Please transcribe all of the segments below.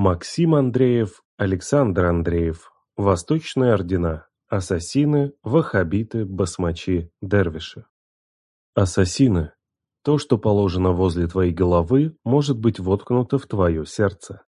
Максим Андреев, Александр Андреев. Восточные ордена. Ассасины, ваххабиты, басмачи, дервиши. Ассасины. То, что положено возле твоей головы, может быть воткнуто в твое сердце.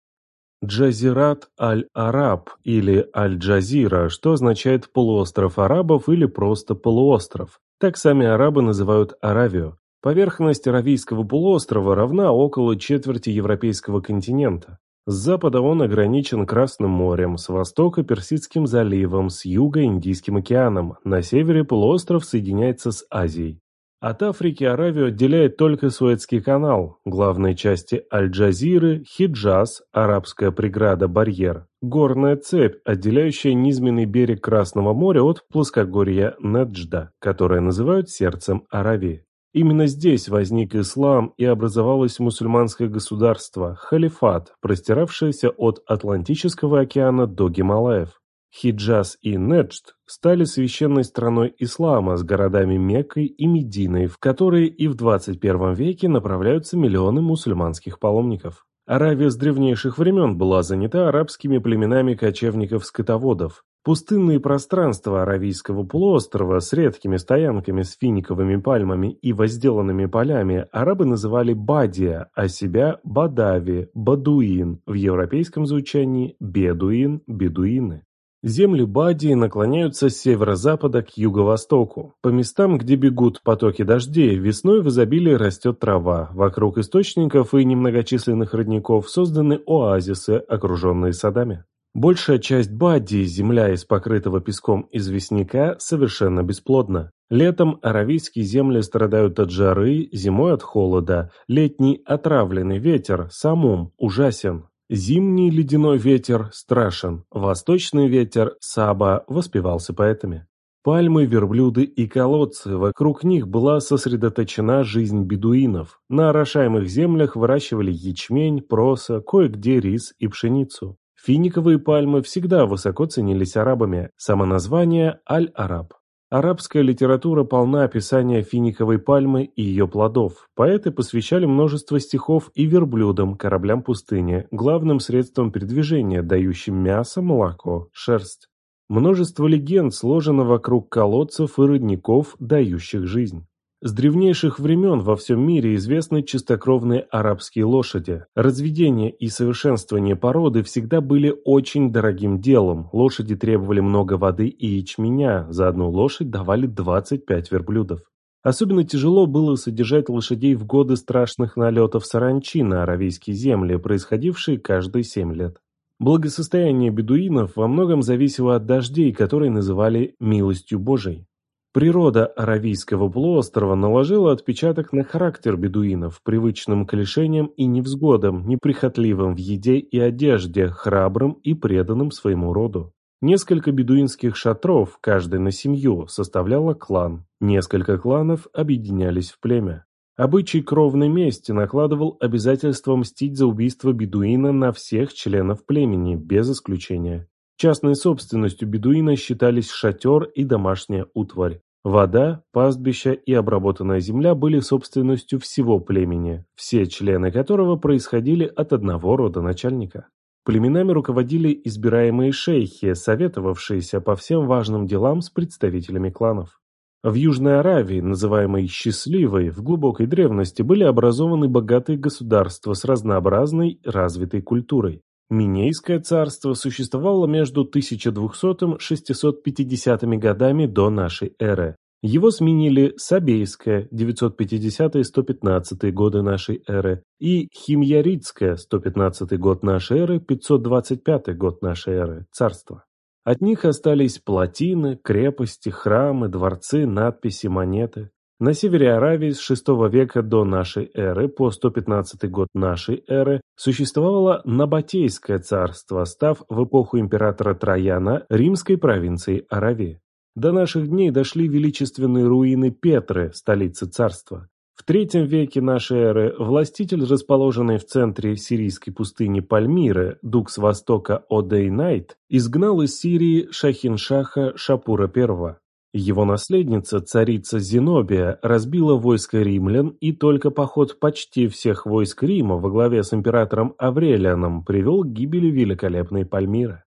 Джазират аль-Араб или Аль-Джазира, что означает полуостров арабов или просто полуостров. Так сами арабы называют Аравию. Поверхность Аравийского полуострова равна около четверти европейского континента. С запада он ограничен Красным морем, с востока Персидским заливом, с юга Индийским океаном, на севере полуостров соединяется с Азией. От Африки Аравию отделяет только Суэцкий канал, главные части Аль-Джазиры, Хиджаз, арабская преграда-барьер, горная цепь, отделяющая низменный берег Красного моря от плоскогорья Неджда, которое называют сердцем Аравии. Именно здесь возник ислам и образовалось мусульманское государство, халифат, простиравшееся от Атлантического океана до Гималаев. Хиджаз и Неджд стали священной страной ислама с городами Меккой и Мединой, в которые и в 21 веке направляются миллионы мусульманских паломников. Аравия с древнейших времен была занята арабскими племенами кочевников-скотоводов. Пустынные пространства Аравийского полуострова с редкими стоянками с финиковыми пальмами и возделанными полями арабы называли Бадия, а себя Бадави, Бадуин, в европейском звучании Бедуин, Бедуины. Земли Бадии наклоняются с северо-запада к юго-востоку. По местам, где бегут потоки дождей, весной в изобилии растет трава. Вокруг источников и немногочисленных родников созданы оазисы, окруженные садами. Большая часть Бадии, земля из покрытого песком известняка, совершенно бесплодна. Летом аравийские земли страдают от жары, зимой от холода. Летний отравленный ветер, самум, ужасен. Зимний ледяной ветер страшен, восточный ветер Саба воспевался поэтами. Пальмы, верблюды и колодцы, вокруг них была сосредоточена жизнь бедуинов. На орошаемых землях выращивали ячмень, проса, кое-где рис и пшеницу. Финиковые пальмы всегда высоко ценились арабами, само название «Аль-Араб». Арабская литература полна описания финиковой пальмы и ее плодов. Поэты посвящали множество стихов и верблюдам, кораблям пустыни, главным средством передвижения, дающим мясо, молоко, шерсть. Множество легенд сложено вокруг колодцев и родников, дающих жизнь. С древнейших времен во всем мире известны чистокровные арабские лошади. Разведение и совершенствование породы всегда были очень дорогим делом. Лошади требовали много воды и ячменя, за одну лошадь давали 25 верблюдов. Особенно тяжело было содержать лошадей в годы страшных налетов саранчи на аравийские земли, происходившие каждые 7 лет. Благосостояние бедуинов во многом зависело от дождей, которые называли «милостью Божией». Природа Аравийского полуострова наложила отпечаток на характер бедуинов, привычным к лишениям и невзгодам, неприхотливым в еде и одежде, храбрым и преданным своему роду. Несколько бедуинских шатров, каждый на семью, составляло клан. Несколько кланов объединялись в племя. Обычай кровной мести накладывал обязательство мстить за убийство бедуина на всех членов племени, без исключения. Частной собственностью бедуина считались шатер и домашняя утварь. Вода, пастбища и обработанная земля были собственностью всего племени, все члены которого происходили от одного рода начальника. Племенами руководили избираемые шейхи, советовавшиеся по всем важным делам с представителями кланов. В Южной Аравии, называемой «счастливой», в глубокой древности были образованы богатые государства с разнообразной развитой культурой. Минейское царство существовало между 1200 и 650 годами до нашей эры. Его сменили Сабейское 950-115 годы нашей эры и Химьяритское 115 год нашей эры 525 год нашей эры царство. От них остались плотины, крепости, храмы, дворцы, надписи, монеты. На севере Аравии с VI века до нашей эры по 115 год нашей эры существовало Набатейское царство, став в эпоху императора Трояна римской провинцией Аравии. До наших дней дошли величественные руины Петры, столицы царства. В III веке нашей эры властитель, расположенный в центре сирийской пустыни Пальмиры, дух с востока Одейнайт, изгнал из Сирии Шахиншаха Шапура I. Его наследница, царица Зенобия, разбила войско римлян, и только поход почти всех войск Рима во главе с императором Аврелианом привел к гибели великолепной Пальмиры.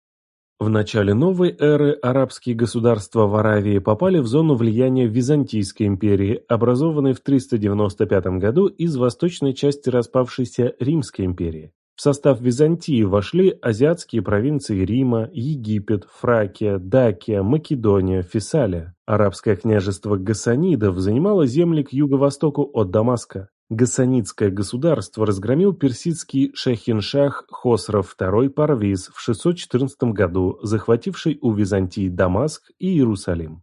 В начале новой эры арабские государства в Аравии попали в зону влияния Византийской империи, образованной в 395 году из восточной части распавшейся Римской империи. В состав Византии вошли азиатские провинции Рима, Египет, Фракия, Дакия, Македония, Фессалия. Арабское княжество Гасанидов занимало земли к юго-востоку от Дамаска. Гасанидское государство разгромил персидский шахиншах Хосров II Парвиз в 614 году, захвативший у Византии Дамаск и Иерусалим.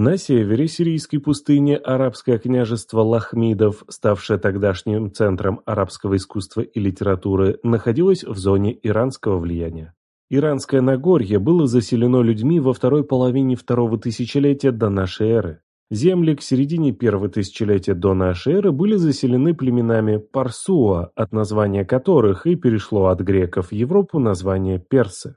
На севере сирийской пустыни арабское княжество Лахмидов, ставшее тогдашним центром арабского искусства и литературы, находилось в зоне иранского влияния. Иранское Нагорье было заселено людьми во второй половине второго тысячелетия до нашей эры. Земли к середине первого тысячелетия до нашей эры были заселены племенами Парсуа, от названия которых и перешло от греков в Европу название персы.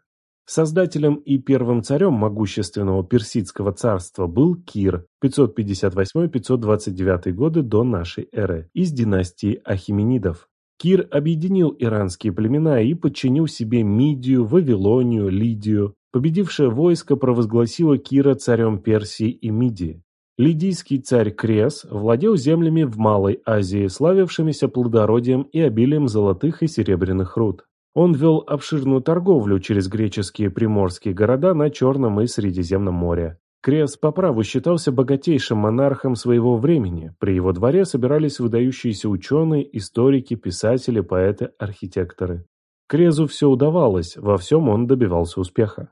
Создателем и первым царем могущественного персидского царства был Кир 558-529 годы до нашей эры из династии Ахименидов. Кир объединил иранские племена и подчинил себе Мидию, Вавилонию, Лидию. Победившее войско провозгласило Кира царем Персии и Мидии. Лидийский царь Крес владел землями в Малой Азии, славившимися плодородием и обилием золотых и серебряных руд. Он вел обширную торговлю через греческие приморские города на Черном и Средиземном море. Крес по праву считался богатейшим монархом своего времени. При его дворе собирались выдающиеся ученые, историки, писатели, поэты, архитекторы. Крезу все удавалось, во всем он добивался успеха.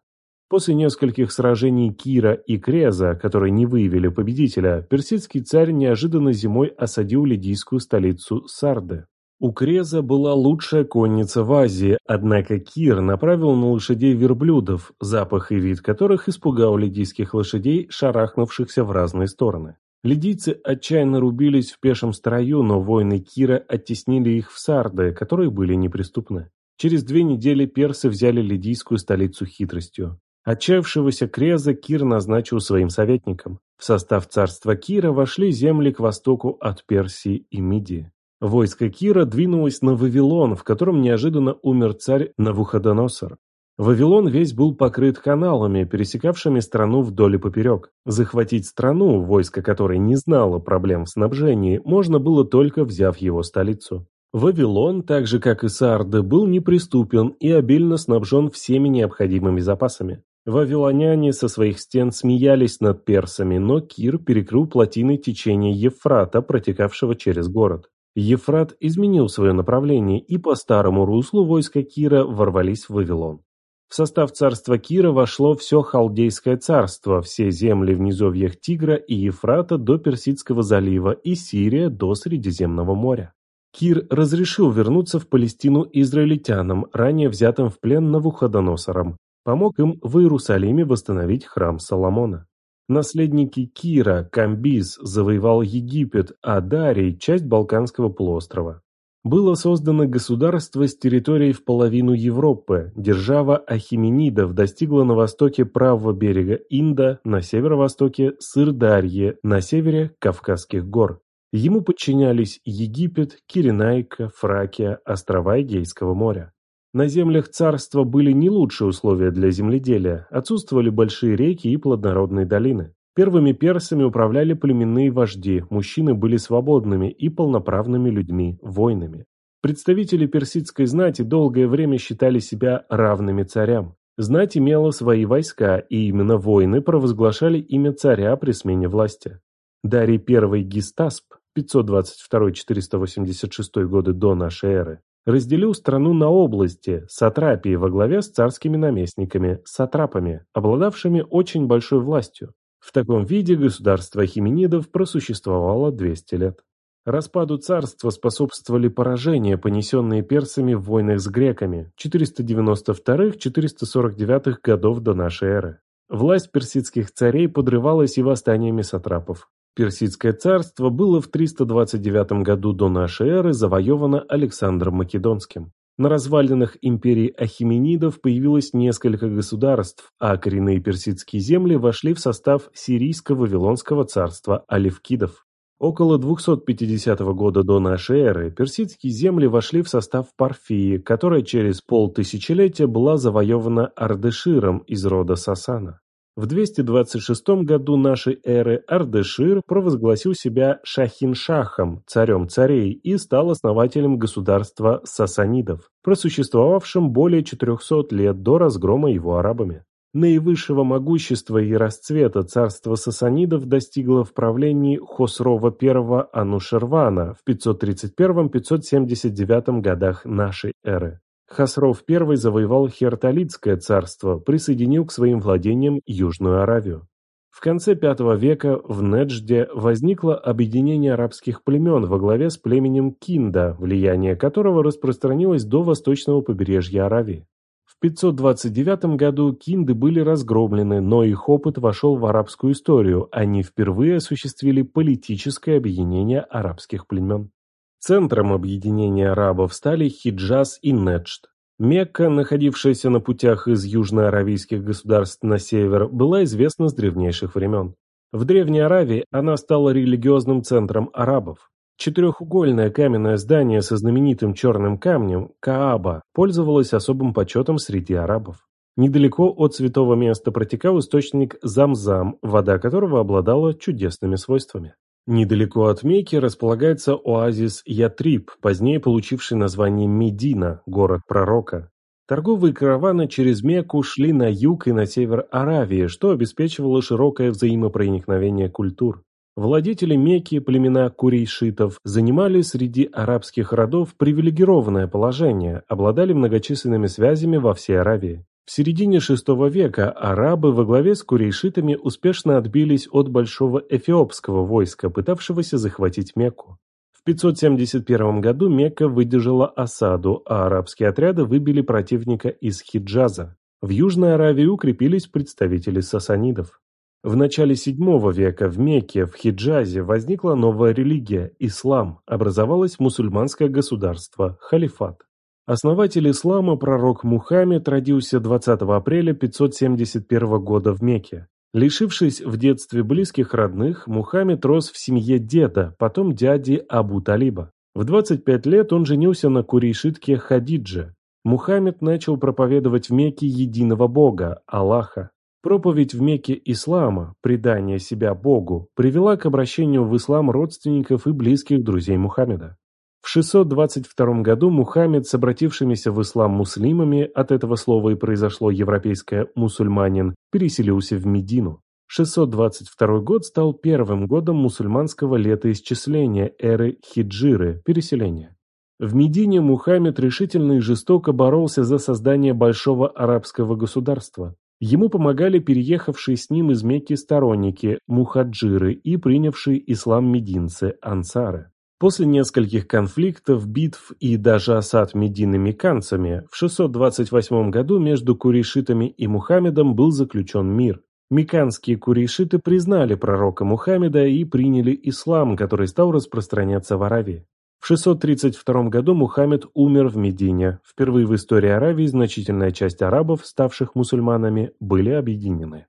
После нескольких сражений Кира и Креза, которые не выявили победителя, персидский царь неожиданно зимой осадил лидийскую столицу Сарды. У Креза была лучшая конница в Азии, однако Кир направил на лошадей верблюдов, запах и вид которых испугал лидийских лошадей, шарахнувшихся в разные стороны. Лидийцы отчаянно рубились в пешем строю, но воины Кира оттеснили их в Сарды, которые были неприступны. Через две недели персы взяли лидийскую столицу хитростью. Отчаявшегося Креза Кир назначил своим советником. В состав царства Кира вошли земли к востоку от Персии и Мидии. Войско Кира двинулось на Вавилон, в котором неожиданно умер царь Навуходоносор. Вавилон весь был покрыт каналами, пересекавшими страну вдоль и поперек. Захватить страну, войско которой не знало проблем в снабжении, можно было только взяв его столицу. Вавилон, так же как и Сарды, был неприступен и обильно снабжен всеми необходимыми запасами. Вавилоняне со своих стен смеялись над персами, но Кир перекрыл плотины течения Ефрата, протекавшего через город. Ефрат изменил свое направление, и по старому руслу войска Кира ворвались в Вавилон. В состав царства Кира вошло все Халдейское царство, все земли в низовьях Тигра и Ефрата до Персидского залива и Сирия до Средиземного моря. Кир разрешил вернуться в Палестину израильтянам, ранее взятым в плен Навуходоносором, помог им в Иерусалиме восстановить храм Соломона. Наследники Кира, Камбиз, завоевал Египет, а Дарий – часть Балканского полуострова. Было создано государство с территорией в половину Европы. Держава Ахименидов достигла на востоке правого берега Инда, на северо-востоке Сырдарье, на севере Кавказских гор. Ему подчинялись Египет, Киренайка, Фракия, острова Эгейского моря. На землях царства были не лучшие условия для земледелия, отсутствовали большие реки и плодородные долины. Первыми персами управляли племенные вожди, мужчины были свободными и полноправными людьми, воинами. Представители персидской знати долгое время считали себя равными царям. Знать имела свои войска, и именно воины провозглашали имя царя при смене власти. Дарий I Гистасп 522-486 годы до нашей эры разделил страну на области, сатрапии во главе с царскими наместниками, сатрапами, обладавшими очень большой властью. В таком виде государство хименидов просуществовало 200 лет. Распаду царства способствовали поражения, понесенные персами в войнах с греками 492-449 годов до нашей эры. Власть персидских царей подрывалась и восстаниями сатрапов. Персидское царство было в 329 году до нашей эры завоевано Александром Македонским. На развалинах империи Ахименидов появилось несколько государств, а коренные персидские земли вошли в состав сирийско-вавилонского царства Алевкидов. Около 250 года до нашей эры персидские земли вошли в состав Парфии, которая через полтысячелетия была завоевана Ардеширом из рода Сасана. В 226 году нашей эры Ардешир провозгласил себя Шахиншахом, царем царей, и стал основателем государства сасанидов, просуществовавшим более 400 лет до разгрома его арабами. Наивысшего могущества и расцвета царства сасанидов достигло в правлении Хосрова I Анушервана в 531-579 годах нашей эры. Хасров I завоевал Херталидское царство, присоединил к своим владениям Южную Аравию. В конце V века в Неджде возникло объединение арабских племен во главе с племенем Кинда, влияние которого распространилось до восточного побережья Аравии. В 529 году кинды были разгромлены, но их опыт вошел в арабскую историю, они впервые осуществили политическое объединение арабских племен. Центром объединения арабов стали Хиджаз и Неджд. Мекка, находившаяся на путях из южноаравийских государств на север, была известна с древнейших времен. В Древней Аравии она стала религиозным центром арабов. Четырехугольное каменное здание со знаменитым черным камнем, Кааба, пользовалось особым почетом среди арабов. Недалеко от святого места протекал источник Замзам, вода которого обладала чудесными свойствами. Недалеко от Мекки располагается оазис Ятриб, позднее получивший название Медина, город пророка. Торговые караваны через Мекку шли на юг и на север Аравии, что обеспечивало широкое взаимопроникновение культур. Владетели Мекки, племена курейшитов, занимали среди арабских родов привилегированное положение, обладали многочисленными связями во всей Аравии. В середине VI века арабы во главе с курейшитами успешно отбились от большого эфиопского войска, пытавшегося захватить Мекку. В 571 году Мекка выдержала осаду, а арабские отряды выбили противника из Хиджаза. В Южной Аравии укрепились представители сасанидов. В начале VII века в Мекке, в Хиджазе, возникла новая религия – ислам, образовалось мусульманское государство – халифат. Основатель ислама, пророк Мухаммед, родился 20 апреля 571 года в Мекке. Лишившись в детстве близких родных, Мухаммед рос в семье деда, потом дяди Абу Талиба. В 25 лет он женился на курейшитке Хадидже. Мухаммед начал проповедовать в Мекке единого Бога, Аллаха. Проповедь в Мекке ислама, предание себя Богу, привела к обращению в ислам родственников и близких друзей Мухаммеда. В 622 году Мухаммед с обратившимися в ислам муслимами, от этого слова и произошло европейское «мусульманин», переселился в Медину. 622 год стал первым годом мусульманского летоисчисления эры хиджиры, переселения. В Медине Мухаммед решительно и жестоко боролся за создание большого арабского государства. Ему помогали переехавшие с ним из Мекки сторонники, мухаджиры и принявшие ислам мединцы, ансары. После нескольких конфликтов, битв и даже осад мединами-канцами в 628 году между курейшитами и Мухаммедом был заключен мир. Миканские курейшиты признали пророка Мухаммеда и приняли ислам, который стал распространяться в Аравии. В 632 году Мухаммед умер в Медине. Впервые в истории Аравии значительная часть арабов, ставших мусульманами, были объединены.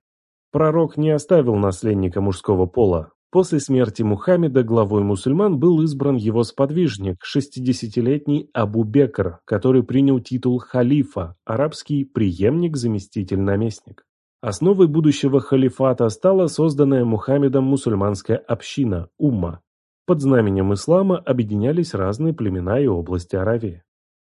Пророк не оставил наследника мужского пола. После смерти Мухаммеда главой мусульман был избран его сподвижник, 60-летний Абу Бекр, который принял титул халифа, арабский преемник-заместитель-наместник. Основой будущего халифата стала созданная Мухаммедом мусульманская община – Умма. Под знаменем ислама объединялись разные племена и области Аравии.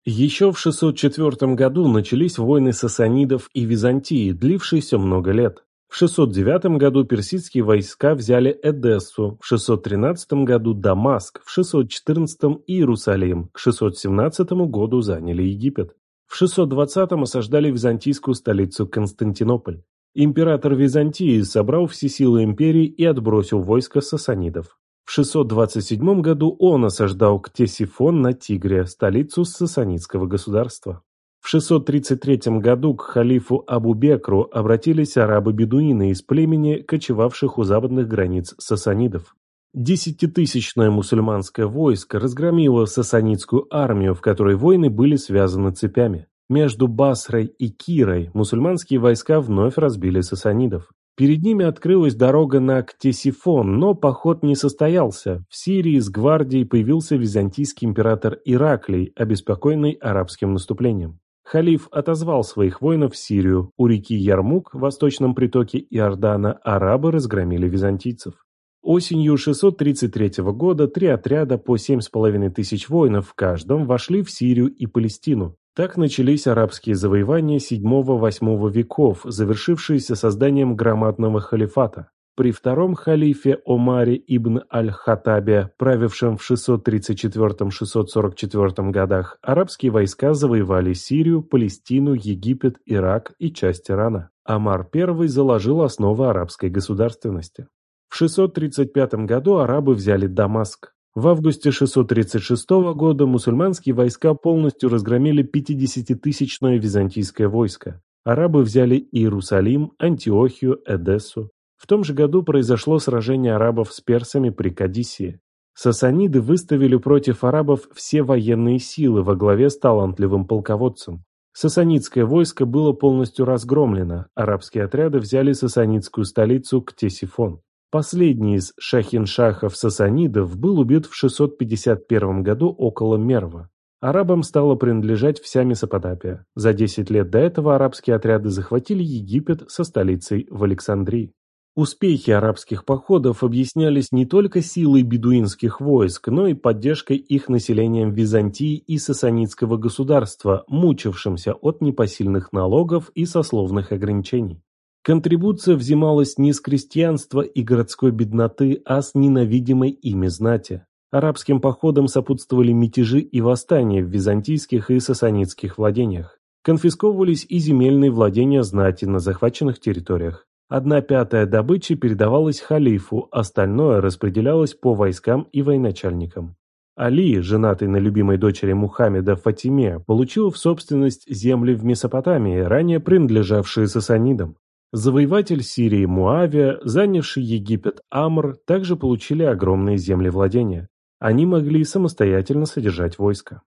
Еще в 604 году начались войны сасанидов и Византии, длившиеся много лет. В 609 году персидские войска взяли Эдессу, в 613 году Дамаск, в 614 Иерусалим, к 617 году заняли Египет. В 620 осаждали византийскую столицу Константинополь. Император Византии собрал все силы империи и отбросил войско сасанидов. В 627 году он осаждал Ктесифон на Тигре, столицу сасанидского государства. В 633 году к халифу Абу-Бекру обратились арабы-бедуины из племени, кочевавших у западных границ сасанидов. Десятитысячное мусульманское войско разгромило сасанидскую армию, в которой войны были связаны цепями. Между Басрой и Кирой мусульманские войска вновь разбили сасанидов. Перед ними открылась дорога на Ктесифон, но поход не состоялся. В Сирии с гвардией появился византийский император Ираклий, обеспокоенный арабским наступлением. Халиф отозвал своих воинов в Сирию. У реки Ярмук, в восточном притоке Иордана, арабы разгромили византийцев. Осенью 633 года три отряда по 7,5 тысяч воинов в каждом вошли в Сирию и Палестину. Так начались арабские завоевания VII-VIII веков, завершившиеся созданием громадного халифата. При втором халифе Омаре ибн аль-Хаттабе, правившем в 634-644 годах, арабские войска завоевали Сирию, Палестину, Египет, Ирак и часть Ирана. Амар I заложил основы арабской государственности. В 635 году арабы взяли Дамаск. В августе 636 года мусульманские войска полностью разгромили 50-тысячное византийское войско. Арабы взяли Иерусалим, Антиохию, Эдессу. В том же году произошло сражение арабов с персами при Кадисии. Сасаниды выставили против арабов все военные силы во главе с талантливым полководцем. Сасанидское войско было полностью разгромлено, арабские отряды взяли сасанидскую столицу Ктесифон. Последний из шахиншахов-сасанидов был убит в 651 году около Мерва. Арабам стала принадлежать вся Месопотамия. За 10 лет до этого арабские отряды захватили Египет со столицей в Александрии. Успехи арабских походов объяснялись не только силой бедуинских войск, но и поддержкой их населением Византии и сасанидского государства, мучившимся от непосильных налогов и сословных ограничений. Контрибуция взималась не с крестьянства и городской бедноты, а с ненавидимой ими знати. Арабским походам сопутствовали мятежи и восстания в византийских и сасанидских владениях. Конфисковывались и земельные владения знати на захваченных территориях. Одна пятая добычи передавалась халифу, остальное распределялось по войскам и военачальникам. Али, женатый на любимой дочери Мухаммеда Фатиме, получил в собственность земли в Месопотамии, ранее принадлежавшие сасанидам. Завоеватель Сирии Муавия, занявший Египет Амр, также получили огромные землевладения. Они могли самостоятельно содержать войско.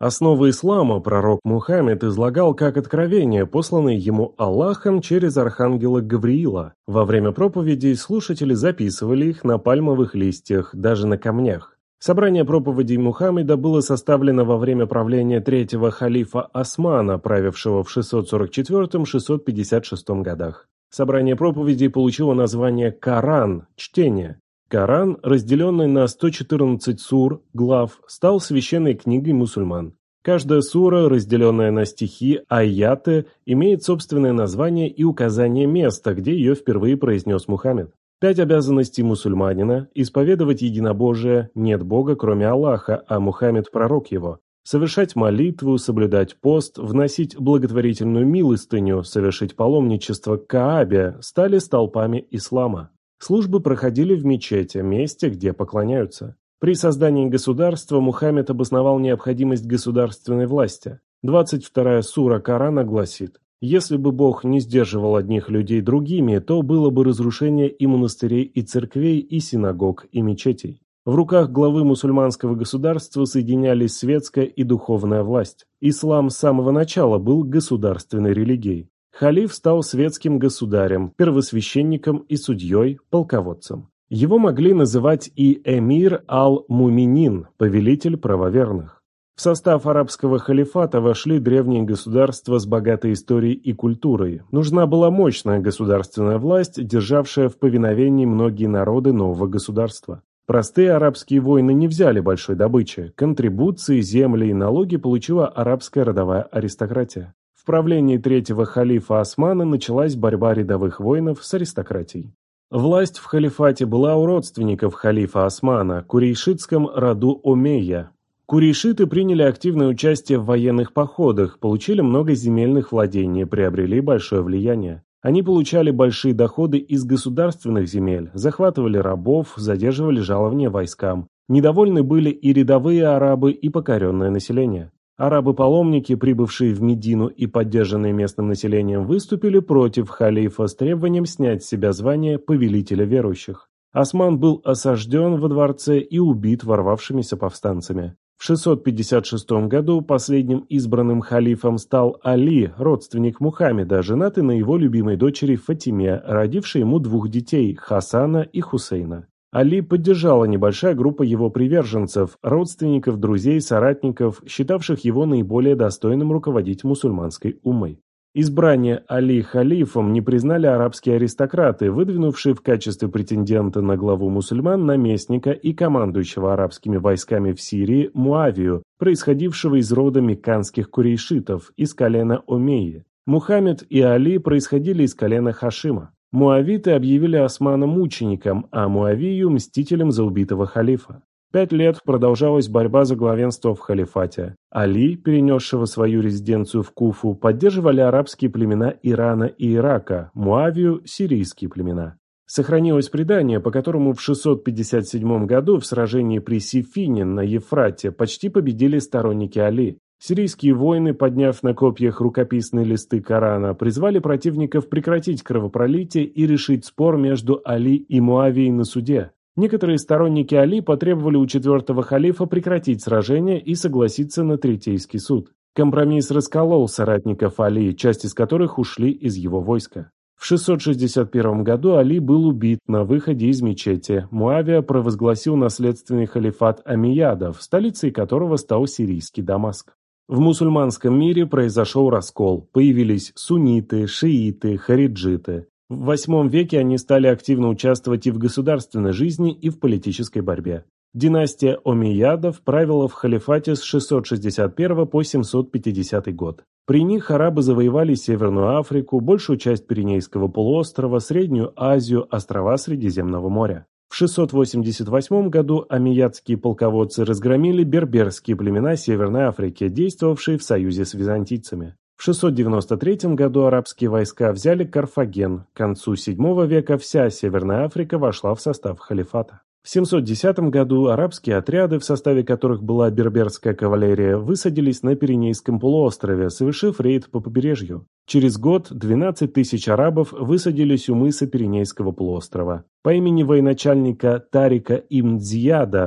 Основы ислама пророк Мухаммед излагал как откровение, посланное ему Аллахом через архангела Гавриила. Во время проповедей слушатели записывали их на пальмовых листьях, даже на камнях. Собрание проповедей Мухаммеда было составлено во время правления третьего халифа Османа, правившего в 644-656 годах. Собрание проповедей получило название «Коран» – чтение. Коран, разделенный на 114 сур, глав, стал священной книгой мусульман. Каждая сура, разделенная на стихи, аяты, имеет собственное название и указание места, где ее впервые произнес Мухаммед. Пять обязанностей мусульманина – исповедовать единобожие, нет Бога, кроме Аллаха, а Мухаммед – пророк его, совершать молитву, соблюдать пост, вносить благотворительную милостыню, совершить паломничество к Каабе стали столпами ислама. Службы проходили в мечети, месте, где поклоняются. При создании государства Мухаммед обосновал необходимость государственной власти. 22 сура Корана гласит если бы Бог не сдерживал одних людей другими, то было бы разрушение и монастырей, и церквей, и синагог, и мечетей. В руках главы мусульманского государства соединялись светская и духовная власть. Ислам с самого начала был государственной религией. Халиф стал светским государем, первосвященником и судьей, полководцем. Его могли называть и эмир ал-Муминин, повелитель правоверных. В состав арабского халифата вошли древние государства с богатой историей и культурой. Нужна была мощная государственная власть, державшая в повиновении многие народы нового государства. Простые арабские войны не взяли большой добычи. Контрибуции, земли и налоги получила арабская родовая аристократия. Правлении третьего халифа Османа началась борьба рядовых воинов с аристократией. Власть в халифате была у родственников халифа Османа, курейшитском роду Омейя, Курейшиты приняли активное участие в военных походах, получили много земельных владений, приобрели большое влияние. Они получали большие доходы из государственных земель, захватывали рабов, задерживали жалования войскам. Недовольны были и рядовые арабы, и покоренное население. Арабы-паломники, прибывшие в Медину и поддержанные местным населением, выступили против халифа с требованием снять с себя звание повелителя верующих. Осман был осажден во дворце и убит ворвавшимися повстанцами. В 656 году последним избранным халифом стал Али, родственник Мухаммеда, женатый на его любимой дочери Фатиме, родившей ему двух детей – Хасана и Хусейна. Али поддержала небольшая группа его приверженцев, родственников, друзей, соратников, считавших его наиболее достойным руководить мусульманской умой. Избрание Али халифом не признали арабские аристократы, выдвинувшие в качестве претендента на главу мусульман наместника и командующего арабскими войсками в Сирии Муавию, происходившего из рода мекканских курейшитов, из колена Омейи. Мухаммед и Али происходили из колена Хашима. Муавиты объявили Османа мучеником, а Муавию – мстителем за убитого халифа. Пять лет продолжалась борьба за главенство в халифате. Али, перенесшего свою резиденцию в Куфу, поддерживали арабские племена Ирана и Ирака, Муавию – сирийские племена. Сохранилось предание, по которому в 657 году в сражении при Сифине на Ефрате почти победили сторонники Али. Сирийские воины, подняв на копьях рукописные листы Корана, призвали противников прекратить кровопролитие и решить спор между Али и Муавией на суде. Некоторые сторонники Али потребовали у четвертого халифа прекратить сражение и согласиться на Третейский суд. Компромисс расколол соратников Али, часть из которых ушли из его войска. В 661 году Али был убит на выходе из мечети. Муавия провозгласил наследственный халифат Амиядов, столицей которого стал сирийский Дамаск. В мусульманском мире произошел раскол, появились сунниты, шииты, хариджиты. В VIII веке они стали активно участвовать и в государственной жизни, и в политической борьбе. Династия Омейядов правила в халифате с 661 по 750 год. При них арабы завоевали Северную Африку, большую часть Пиренейского полуострова, Среднюю Азию, острова Средиземного моря. В 688 году амиядские полководцы разгромили берберские племена Северной Африки, действовавшие в союзе с византийцами. В 693 году арабские войска взяли Карфаген. К концу VII века вся Северная Африка вошла в состав халифата. В 710 году арабские отряды, в составе которых была берберская кавалерия, высадились на Пиренейском полуострове, совершив рейд по побережью. Через год 12 тысяч арабов высадились у мыса Пиренейского полуострова. По имени военачальника Тарика Ибн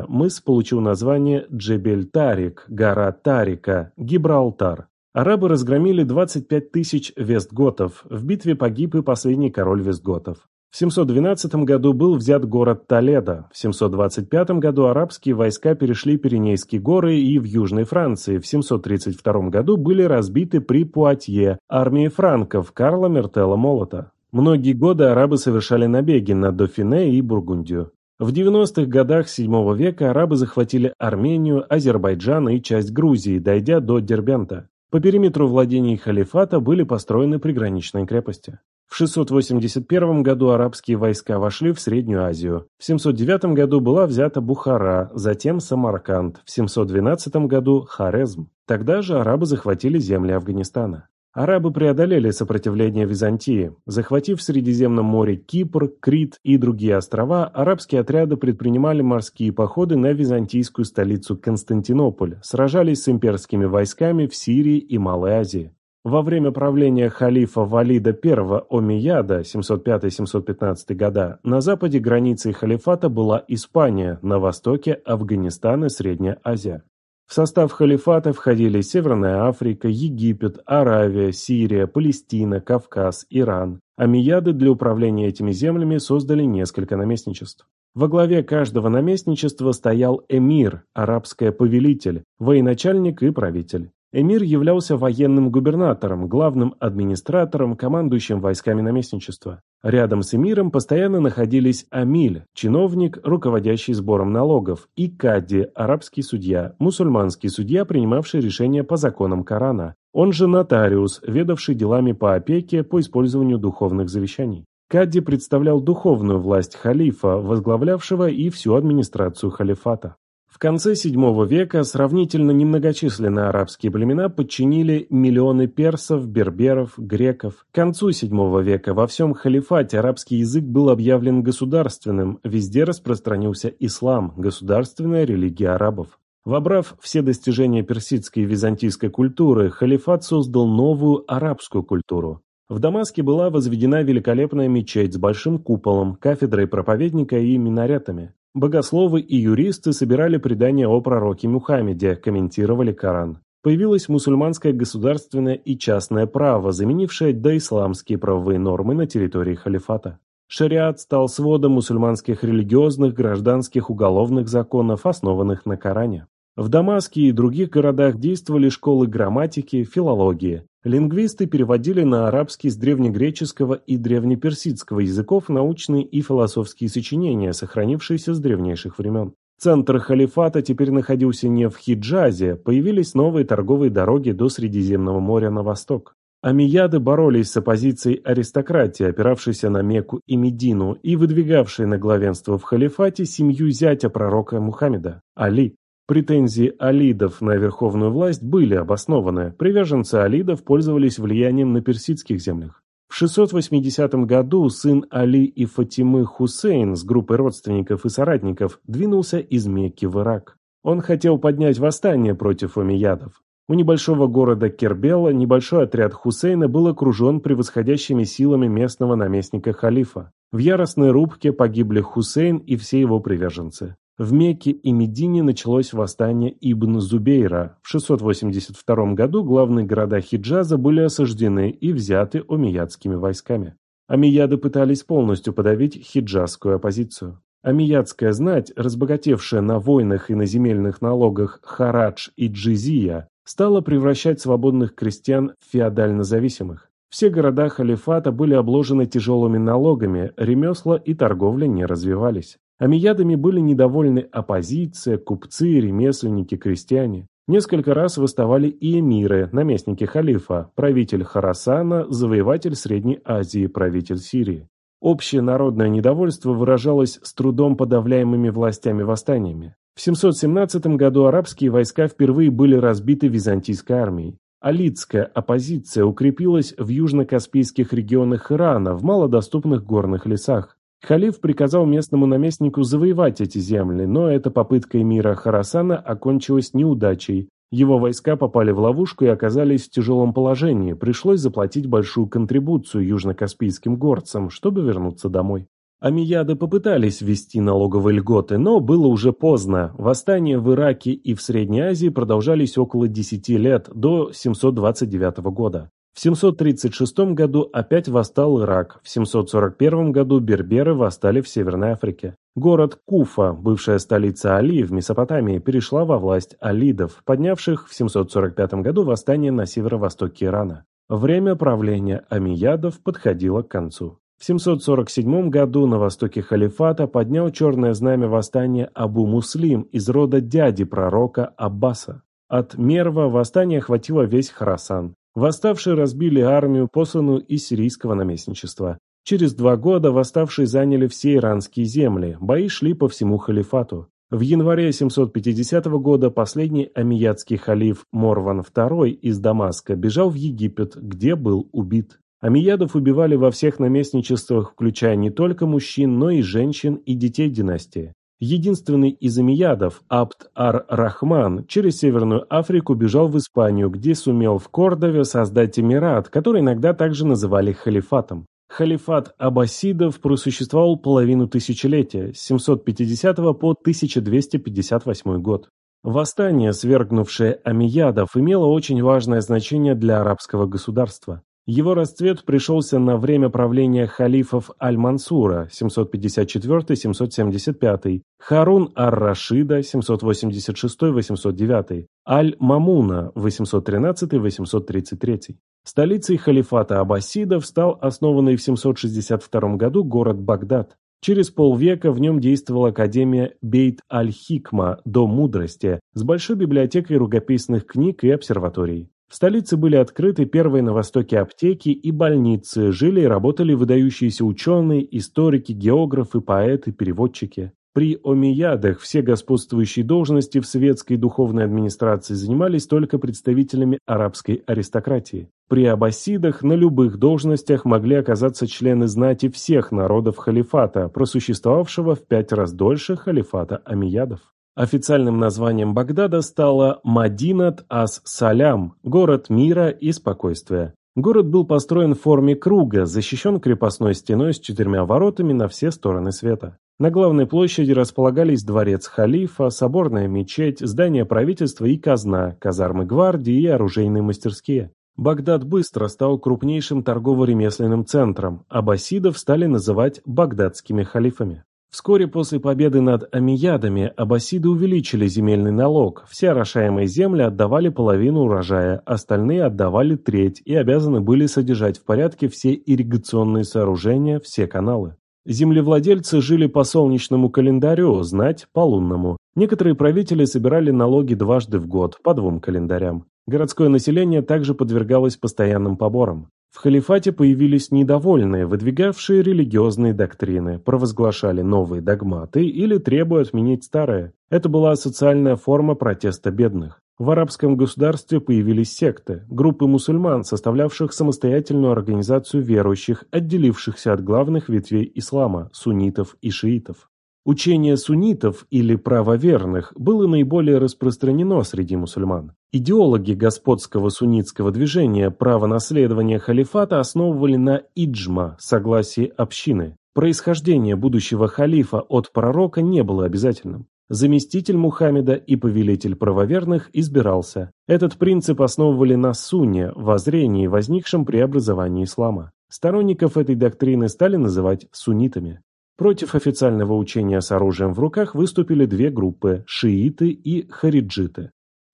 мыс получил название Джебель-Тарик, гора Тарика, Гибралтар. Арабы разгромили 25 тысяч вестготов, в битве погиб и последний король вестготов. В 712 году был взят город Толедо, в 725 году арабские войска перешли Пиренейские горы и в Южной Франции, в 732 году были разбиты при Пуатье армией франков Карла Мертела Молота. Многие годы арабы совершали набеги на Дофине и Бургундию. В 90-х годах VII века арабы захватили Армению, Азербайджан и часть Грузии, дойдя до Дербента. По периметру владений халифата были построены приграничные крепости. В 681 году арабские войска вошли в Среднюю Азию. В 709 году была взята Бухара, затем Самарканд, в 712 году Хорезм. Тогда же арабы захватили земли Афганистана. Арабы преодолели сопротивление Византии. Захватив в Средиземном море Кипр, Крит и другие острова, арабские отряды предпринимали морские походы на византийскую столицу Константинополь, сражались с имперскими войсками в Сирии и Малой Азии. Во время правления халифа Валида I Омияда 705-715 года на западе границей халифата была Испания, на востоке – Афганистан и Средняя Азия. В состав халифата входили Северная Африка, Египет, Аравия, Сирия, Палестина, Кавказ, Иран. Амияды для управления этими землями создали несколько наместничеств. Во главе каждого наместничества стоял эмир, арабское повелитель, военачальник и правитель. Эмир являлся военным губернатором, главным администратором, командующим войсками наместничества. Рядом с эмиром постоянно находились амиль, чиновник, руководящий сбором налогов, и кадди, арабский судья, мусульманский судья, принимавший решения по законам Корана. Он же нотариус, ведавший делами по опеке по использованию духовных завещаний. Кадди представлял духовную власть халифа, возглавлявшего и всю администрацию халифата. В конце VII века сравнительно немногочисленные арабские племена подчинили миллионы персов, берберов, греков. К концу VII века во всем халифате арабский язык был объявлен государственным, везде распространился ислам, государственная религия арабов. Вобрав все достижения персидской и византийской культуры, халифат создал новую арабскую культуру. В Дамаске была возведена великолепная мечеть с большим куполом, кафедрой проповедника и минаретами. Богословы и юристы собирали предания о пророке Мухаммеде, комментировали Коран. Появилось мусульманское государственное и частное право, заменившее доисламские правовые нормы на территории халифата. Шариат стал сводом мусульманских религиозных, гражданских, уголовных законов, основанных на Коране. В Дамаске и других городах действовали школы грамматики, филологии. Лингвисты переводили на арабский с древнегреческого и древнеперсидского языков научные и философские сочинения, сохранившиеся с древнейших времен. Центр халифата теперь находился не в Хиджазе, появились новые торговые дороги до Средиземного моря на восток. Амияды боролись с оппозицией аристократии, опиравшейся на Мекку и Медину и выдвигавшей на главенство в халифате семью зятя пророка Мухаммеда, Али. Претензии алидов на верховную власть были обоснованы, приверженцы алидов пользовались влиянием на персидских землях. В 680 году сын Али и Фатимы Хусейн с группой родственников и соратников двинулся из Мекки в Ирак. Он хотел поднять восстание против омиядов. У небольшого города Кербела небольшой отряд Хусейна был окружен превосходящими силами местного наместника халифа. В яростной рубке погибли Хусейн и все его приверженцы. В Мекке и Медине началось восстание Ибн Зубейра. В 682 году главные города Хиджаза были осаждены и взяты омиядскими войсками. Амияды пытались полностью подавить хиджазскую оппозицию. Амиядская знать, разбогатевшая на войнах и на земельных налогах Харадж и Джизия, стала превращать свободных крестьян в феодально зависимых. Все города халифата были обложены тяжелыми налогами, ремесла и торговля не развивались. Амиядами были недовольны оппозиция, купцы, ремесленники, крестьяне. Несколько раз выставали и эмиры, наместники халифа, правитель Харасана, завоеватель Средней Азии, правитель Сирии. Общее народное недовольство выражалось с трудом подавляемыми властями восстаниями. В 717 году арабские войска впервые были разбиты византийской армией. Алитская оппозиция укрепилась в южно-каспийских регионах Ирана, в малодоступных горных лесах. Халиф приказал местному наместнику завоевать эти земли, но эта попытка эмира Харасана окончилась неудачей. Его войска попали в ловушку и оказались в тяжелом положении, пришлось заплатить большую контрибуцию южно-каспийским горцам, чтобы вернуться домой. Амияды попытались ввести налоговые льготы, но было уже поздно. Восстания в Ираке и в Средней Азии продолжались около 10 лет, до 729 года. В 736 году опять восстал Ирак, в 741 году берберы восстали в Северной Африке. Город Куфа, бывшая столица Али в Месопотамии, перешла во власть алидов, поднявших в 745 году восстание на северо-востоке Ирана. Время правления амиядов подходило к концу. В 747 году на востоке халифата поднял черное знамя восстания Абу Муслим из рода дяди пророка Аббаса. От Мерва восстание охватило весь Харасан. Восставшие разбили армию, посланную из сирийского наместничества. Через два года восставшие заняли все иранские земли, бои шли по всему халифату. В январе 750 года последний амиядский халиф Морван II из Дамаска бежал в Египет, где был убит. Амиядов убивали во всех наместничествах, включая не только мужчин, но и женщин и детей династии. Единственный из амиядов, Абд ар-Рахман, через Северную Африку бежал в Испанию, где сумел в Кордове создать эмират, который иногда также называли халифатом. Халифат аббасидов просуществовал половину тысячелетия, с 750 по 1258 год. Восстание, свергнувшее амиядов, имело очень важное значение для арабского государства. Его расцвет пришелся на время правления халифов Аль-Мансура 754-775, Харун ар-Рашида 786-809, Аль-Мамуна 813-833. Столицей халифата аббасидов стал основанный в 762 году город Багдад. Через полвека в нем действовала Академия Бейт-аль-Хикма, Дом мудрости, с большой библиотекой рукописных книг и обсерваторий. В столице были открыты первые на Востоке аптеки и больницы, жили и работали выдающиеся ученые, историки, географы, поэты, переводчики. При омиядах все господствующие должности в светской духовной администрации занимались только представителями арабской аристократии. При аббасидах на любых должностях могли оказаться члены знати всех народов халифата, просуществовавшего в пять раз дольше халифата амиядов. Официальным названием Багдада стало Мадинат ас-Салям – город мира и спокойствия. Город был построен в форме круга, защищен крепостной стеной с четырьмя воротами на все стороны света. На главной площади располагались дворец халифа, соборная мечеть, здание правительства и казна, казармы гвардии и оружейные мастерские. Багдад быстро стал крупнейшим торгово-ремесленным центром, аббасидов стали называть багдадскими халифами. Вскоре после победы над амиядами аббасиды увеличили земельный налог, все орошаемые земли отдавали половину урожая, остальные отдавали треть и обязаны были содержать в порядке все ирригационные сооружения, все каналы. Землевладельцы жили по солнечному календарю, знать – по лунному. Некоторые правители собирали налоги дважды в год, по двум календарям. Городское население также подвергалось постоянным поборам. В халифате появились недовольные, выдвигавшие религиозные доктрины, провозглашали новые догматы или требуя отменить старые. Это была социальная форма протеста бедных. В арабском государстве появились секты, группы мусульман, составлявших самостоятельную организацию верующих, отделившихся от главных ветвей ислама – суннитов и шиитов. Учение суннитов или правоверных было наиболее распространено среди мусульман. Идеологи господского суннитского движения право наследования халифата основывали на иджма – согласии общины. Происхождение будущего халифа от пророка не было обязательным. Заместитель Мухаммеда и повелитель правоверных избирался. Этот принцип основывали на сунне, воззрении, возникшем при образовании ислама. Сторонников этой доктрины стали называть суннитами. Против официального учения с оружием в руках выступили две группы – шииты и хариджиты.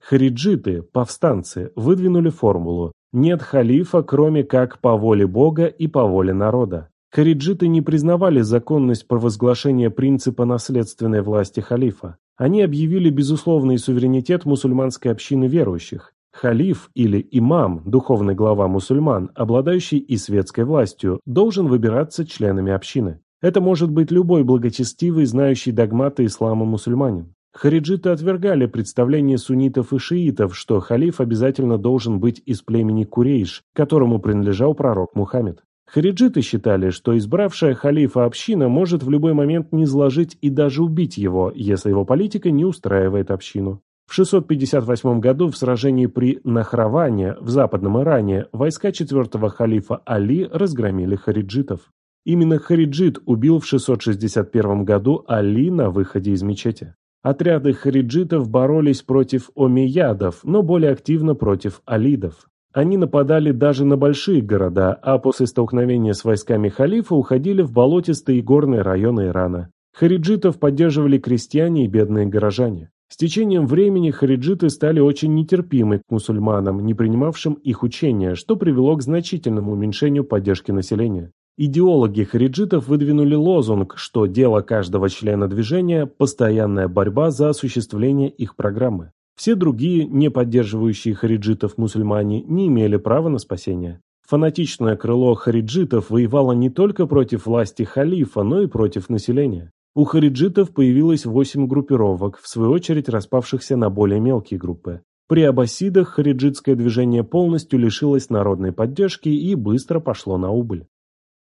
Хариджиты, повстанцы, выдвинули формулу «нет халифа, кроме как по воле Бога и по воле народа». Хариджиты не признавали законность провозглашения принципа наследственной власти халифа. Они объявили безусловный суверенитет мусульманской общины верующих. Халиф или имам, духовный глава мусульман, обладающий и светской властью, должен выбираться членами общины. Это может быть любой благочестивый, знающий догматы ислама мусульманин. Хариджиты отвергали представление суннитов и шиитов, что халиф обязательно должен быть из племени Курейш, которому принадлежал пророк Мухаммед. Хариджиты считали, что избравшая халифа община может в любой момент низложить и даже убить его, если его политика не устраивает общину. В 658 году в сражении при Нахраване в западном Иране войска четвертого халифа Али разгромили хариджитов. Именно Хариджит убил в 661 году Али на выходе из мечети. Отряды хариджитов боролись против омейядов, но более активно против алидов. Они нападали даже на большие города, а после столкновения с войсками халифа уходили в болотистые горные районы Ирана. Хариджитов поддерживали крестьяне и бедные горожане. С течением времени хариджиты стали очень нетерпимы к мусульманам, не принимавшим их учения, что привело к значительному уменьшению поддержки населения. Идеологи хариджитов выдвинули лозунг, что дело каждого члена движения – постоянная борьба за осуществление их программы. Все другие, не поддерживающие хариджитов мусульмане, не имели права на спасение. Фанатичное крыло хариджитов воевало не только против власти халифа, но и против населения. У хариджитов появилось восемь группировок, в свою очередь распавшихся на более мелкие группы. При аббасидах хариджитское движение полностью лишилось народной поддержки и быстро пошло на убыль.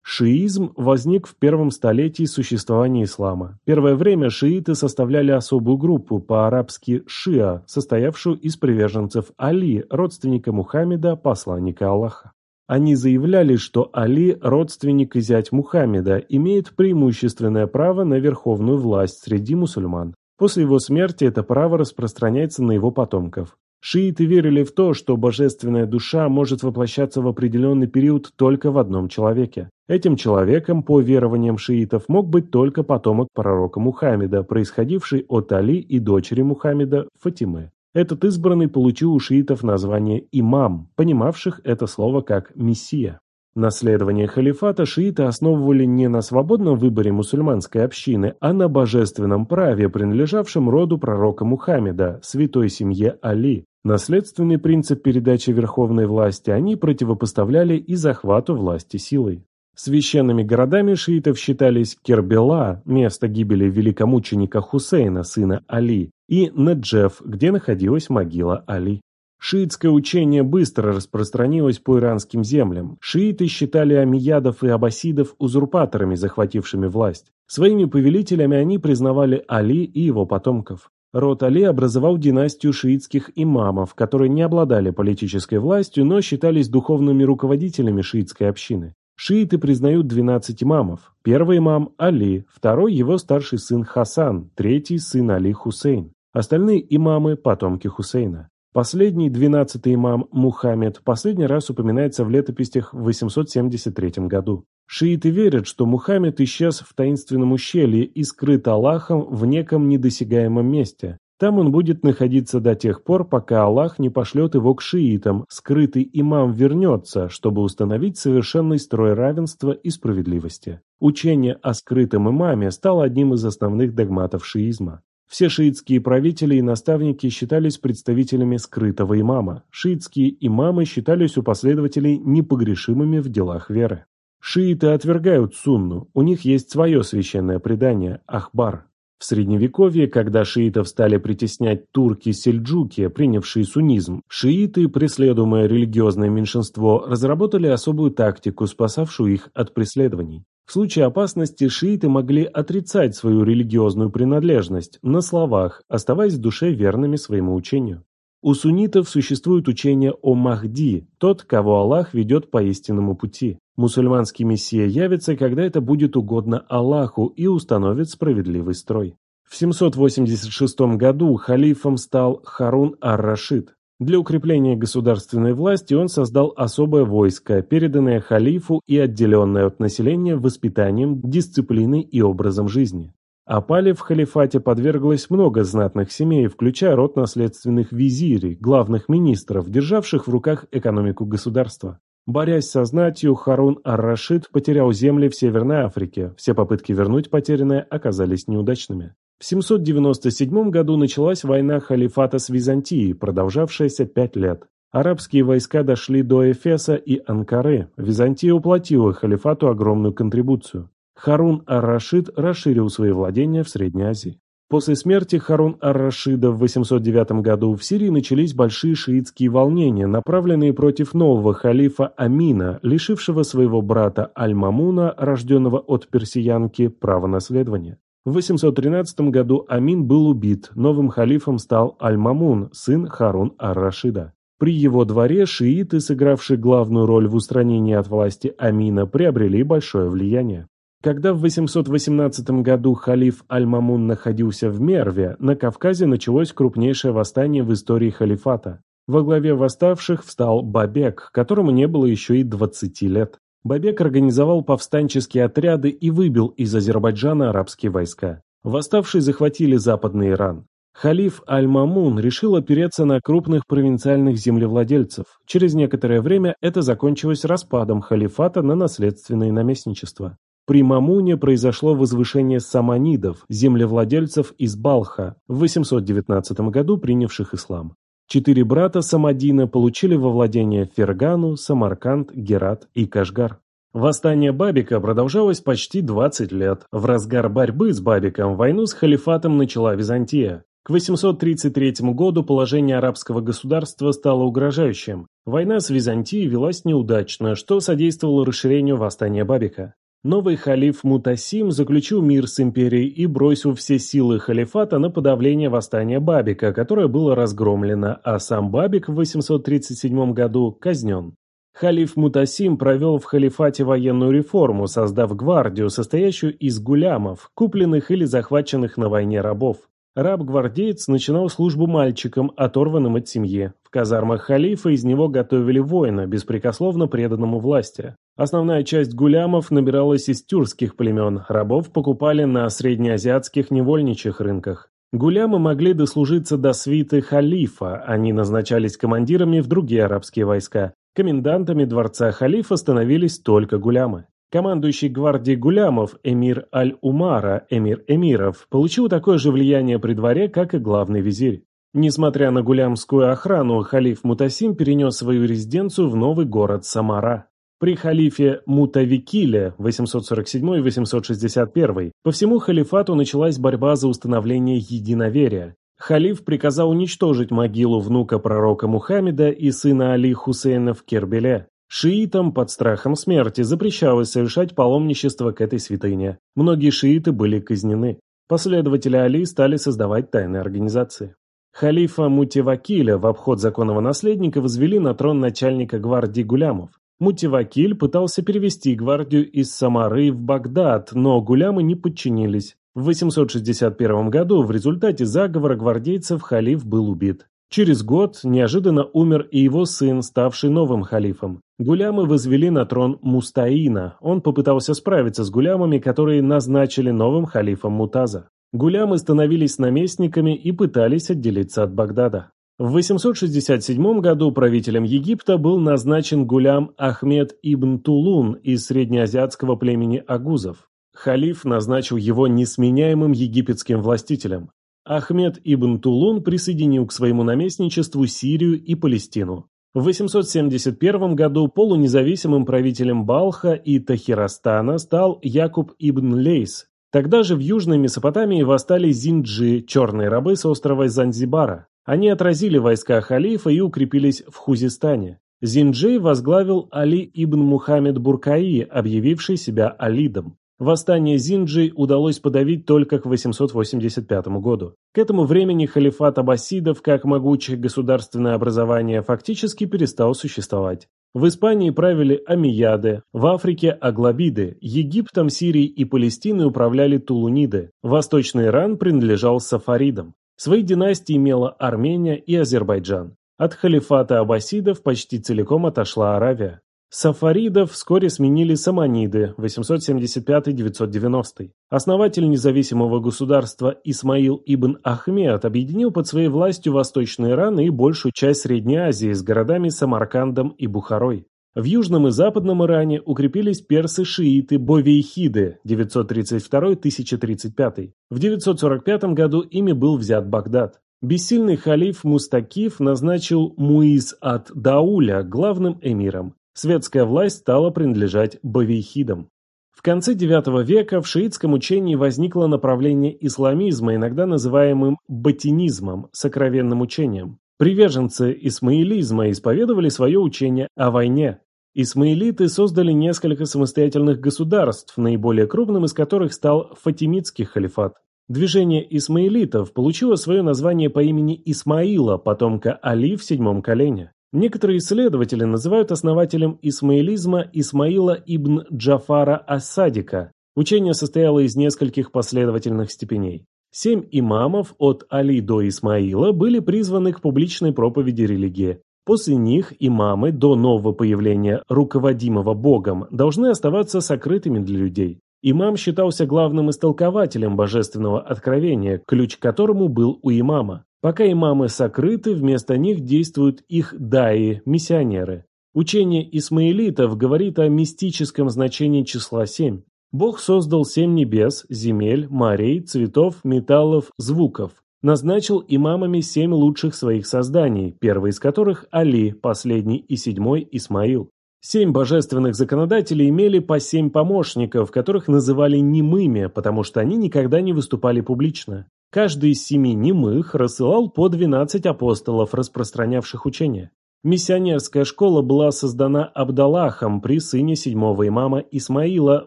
Шиизм возник в первом столетии существования ислама. Первое время шииты составляли особую группу, по-арабски «шиа», состоявшую из приверженцев Али, родственника Мухаммеда, посланника Аллаха. Они заявляли, что Али, родственник и зять Мухаммеда, имеет преимущественное право на верховную власть среди мусульман. После его смерти это право распространяется на его потомков. Шииты верили в то, что божественная душа может воплощаться в определенный период только в одном человеке. Этим человеком, по верованиям шиитов, мог быть только потомок пророка Мухаммеда, происходивший от Али и дочери Мухаммеда Фатимы. Этот избранный получил у шиитов название «имам», понимавших это слово как «мессия». Наследование халифата шииты основывали не на свободном выборе мусульманской общины, а на божественном праве, принадлежавшем роду пророка Мухаммеда, святой семье Али. Наследственный принцип передачи верховной власти они противопоставляли и захвату власти силой. Священными городами шиитов считались Кербела, место гибели великомученика Хусейна, сына Али, и Неджеф, где находилась могила Али. Шиитское учение быстро распространилось по иранским землям. Шииты считали амиядов и аббасидов узурпаторами, захватившими власть. Своими повелителями они признавали Али и его потомков. Род Али образовал династию шиитских имамов, которые не обладали политической властью, но считались духовными руководителями шиитской общины. Шииты признают 12 имамов. Первый имам – Али, второй – его старший сын Хасан, третий – сын Али Хусейн. Остальные имамы – потомки Хусейна. Последний, двенадцатый имам Мухаммед, последний раз упоминается в летописях в 873 году. Шииты верят, что Мухаммед исчез в таинственном ущелье и скрыт Аллахом в неком недосягаемом месте. Там он будет находиться до тех пор, пока Аллах не пошлет его к шиитам, скрытый имам вернется, чтобы установить совершенный строй равенства и справедливости. Учение о скрытом имаме стало одним из основных догматов шиизма. Все шиитские правители и наставники считались представителями скрытого имама. Шиитские имамы считались у последователей непогрешимыми в делах веры. Шииты отвергают сунну, у них есть свое священное предание – Ахбар. В Средневековье, когда шиитов стали притеснять турки-сельджуки, принявшие суннизм, шииты, преследуемое религиозное меньшинство, разработали особую тактику, спасавшую их от преследований. В случае опасности шииты могли отрицать свою религиозную принадлежность на словах, оставаясь в душе верными своему учению. У суннитов существует учение о Махди, тот, кого Аллах ведет по истинному пути. Мусульманский мессия явится, когда это будет угодно Аллаху и установит справедливый строй. В 786 году халифом стал Харун ар-Рашид. Для укрепления государственной власти он создал особое войско, переданное халифу и отделенное от населения воспитанием, дисциплиной и образом жизни. Опале в халифате подверглось много знатных семей, включая род наследственных визирей, главных министров, державших в руках экономику государства. Борясь со знатью, Харун ар-Рашид потерял земли в Северной Африке, все попытки вернуть потерянное оказались неудачными. В 797 году началась война халифата с Византией, продолжавшаяся пять лет. Арабские войска дошли до Эфеса и Анкары. Византия уплатила халифату огромную контрибуцию. Харун ар-Рашид расширил свои владения в Средней Азии. После смерти Харун ар-Рашида в 809 году в Сирии начались большие шиитские волнения, направленные против нового халифа Амина, лишившего своего брата Аль-Мамуна, рожденного от персиянки, права наследования. В 813 году Амин был убит, новым халифом стал Аль-Мамун, сын Харун ар-Рашида. При его дворе шииты, сыгравшие главную роль в устранении от власти Амина, приобрели большое влияние. Когда в 818 году халиф Аль-Мамун находился в Мерве, на Кавказе началось крупнейшее восстание в истории халифата. Во главе восставших встал Бабек, которому не было еще и 20 лет. Бабек организовал повстанческие отряды и выбил из Азербайджана арабские войска. Восставшие захватили Западный Иран. Халиф Аль-Мамун решил опереться на крупных провинциальных землевладельцев. Через некоторое время это закончилось распадом халифата на наследственные наместничества. При Мамуне произошло возвышение саманидов, землевладельцев из Балха, в 819 году принявших ислам. Четыре брата Самадина получили во владение Фергану, Самарканд, Герат и Кашгар. Восстание Бабика продолжалось почти 20 лет. В разгар борьбы с Бабиком войну с халифатом начала Византия. К 833 году положение арабского государства стало угрожающим. Война с Византией велась неудачно, что содействовало расширению восстания Бабика. Новый халиф Мутасим заключил мир с империей и бросил все силы халифата на подавление восстания Бабика, которое было разгромлено, а сам Бабик в 837 году казнен. Халиф Мутасим провел в халифате военную реформу, создав гвардию, состоящую из гулямов, купленных или захваченных на войне рабов. Раб-гвардеец начинал службу мальчиком, оторванным от семьи. В казармах халифа из него готовили воина, беспрекословно преданному власти. Основная часть гулямов набиралась из тюркских племен, рабов покупали на среднеазиатских невольничьих рынках. Гулямы могли дослужиться до свиты халифа, они назначались командирами в другие арабские войска. Комендантами дворца халифа становились только гулямы. Командующий гвардией гулямов эмир Аль-Умара, эмир эмиров, получил такое же влияние при дворе, как и главный визирь. Несмотря на гулямскую охрану, халиф Мутасим перенес свою резиденцию в новый город Самара. При халифе Мутавикиле 847-861 по всему халифату началась борьба за установление единоверия. Халиф приказал уничтожить могилу внука пророка Мухаммеда и сына Али Хусейна в Кербеле. Шиитам под страхом смерти запрещалось совершать паломничество к этой святыне. Многие шииты были казнены. Последователи Али стали создавать тайные организации. Халифа Мутивакиля в обход законного наследника возвели на трон начальника гвардии Гулямов. Мутивакиль пытался перевести гвардию из Самары в Багдад, но гулямы не подчинились. В 861 году в результате заговора гвардейцев халиф был убит. Через год неожиданно умер и его сын, ставший новым халифом. Гулямы возвели на трон Мустаина. Он попытался справиться с гулямами, которые назначили новым халифом Мутаза. Гулямы становились наместниками и пытались отделиться от Багдада. В 867 году правителем Египта был назначен гулям Ахмед ибн Тулун из среднеазиатского племени огузов. Халиф назначил его несменяемым египетским властителем. Ахмед ибн Тулун присоединил к своему наместничеству Сирию и Палестину. В 871 году полунезависимым правителем Балха и Тохаристана стал Якуб ибн Лейс. Тогда же в Южной Месопотамии восстали зинджи, черные рабы с острова Занзибара. Они отразили войска халифа и укрепились в Хузистане. Зинджей возглавил Али ибн Мухаммед Буркаи, объявивший себя Алидом. Восстание Зинджи удалось подавить только к 885 году. К этому времени халифат аббасидов, как могучее государственное образование, фактически перестал существовать. В Испании правили амияды, в Африке – аглабиды, Египтом, Сирией и Палестиной управляли тулуниды, Восточный Иран принадлежал сафаридам. Свои династии имела Армения и Азербайджан. От халифата аббасидов почти целиком отошла Аравия. Сафаридов вскоре сменили саманиды 875-990. Основатель независимого государства Исмаил ибн Ахмед объединил под своей властью Восточный Иран и большую часть Средней Азии с городами Самаркандом и Бухарой. В Южном и Западном Иране укрепились персы-шииты Бовейхиды 932-1035. В 945 году ими был взят Багдад. Бессильный халиф Мустакиф назначил Муиз от Дауля главным эмиром. Светская власть стала принадлежать Бовейхидам. В конце IX века в шиитском учении возникло направление исламизма, иногда называемым батинизмом, сокровенным учением. Приверженцы исмаилизма исповедовали свое учение о войне, Исмаилиты создали несколько самостоятельных государств, наиболее крупным из которых стал Фатимидский халифат. Движение исмаилитов получило свое название по имени Исмаила, потомка Али в седьмом колене. Некоторые исследователи называют основателем исмаилизма Исмаила ибн Джафара Асадика. Учение состояло из нескольких последовательных степеней. Семь имамов от Али до Исмаила были призваны к публичной проповеди религии. После них имамы до нового появления руководимого Богом должны оставаться сокрытыми для людей. Имам считался главным истолкователем божественного откровения, ключ к которому был у имама. Пока имамы сокрыты, вместо них действуют их даи, миссионеры. Учение исмаилитов говорит о мистическом значении числа семь. Бог создал семь небес, земель, морей, цветов, металлов, звуков назначил имамами семь лучших своих созданий, первый из которых Али, последний и седьмой Исмаил. Семь божественных законодателей имели по семь помощников, которых называли немыми, потому что они никогда не выступали публично. Каждый из семи немых рассылал по 12 апостолов, распространявших учение. Миссионерская школа была создана Абдаллахом при сыне седьмого имама Исмаила